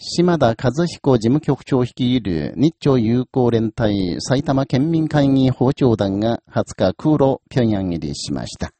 島田和彦事務局長率いる日朝友好連帯埼玉県民会議包丁団が20日空路平壌入りしました。